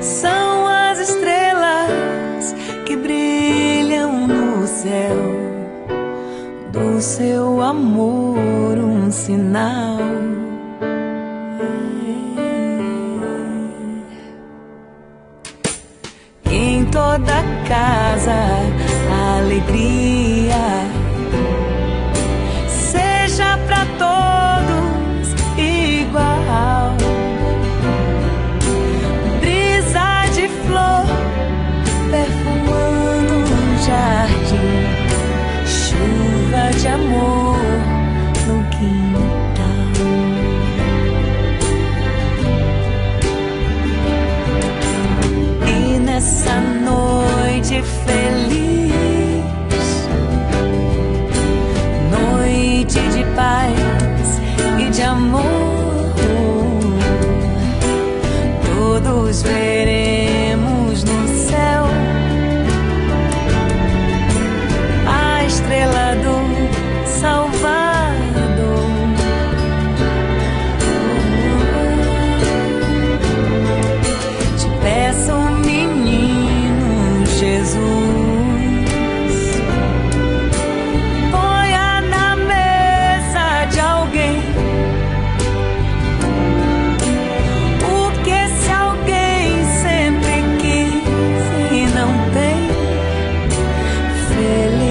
São as estrelas que brilham no céu. Do seu amor, um sinal. Em toda casa, alegria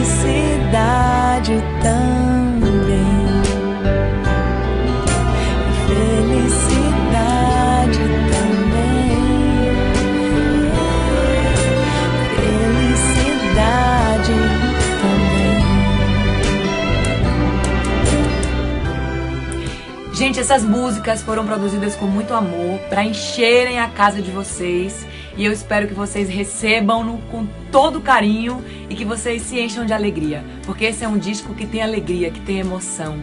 felicidade também. Felicidade também. Felicidade também. Gente, essas músicas foram produzidas com muito amor para encherem a casa de vocês. E eu espero que vocês recebam-no com todo carinho e que vocês se encham de alegria. Porque esse é um disco que tem alegria, que tem emoção.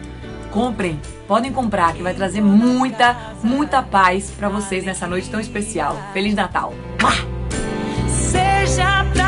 Comprem, podem comprar, que vai trazer muita, muita paz para vocês nessa noite tão especial. Feliz Natal! Seja pra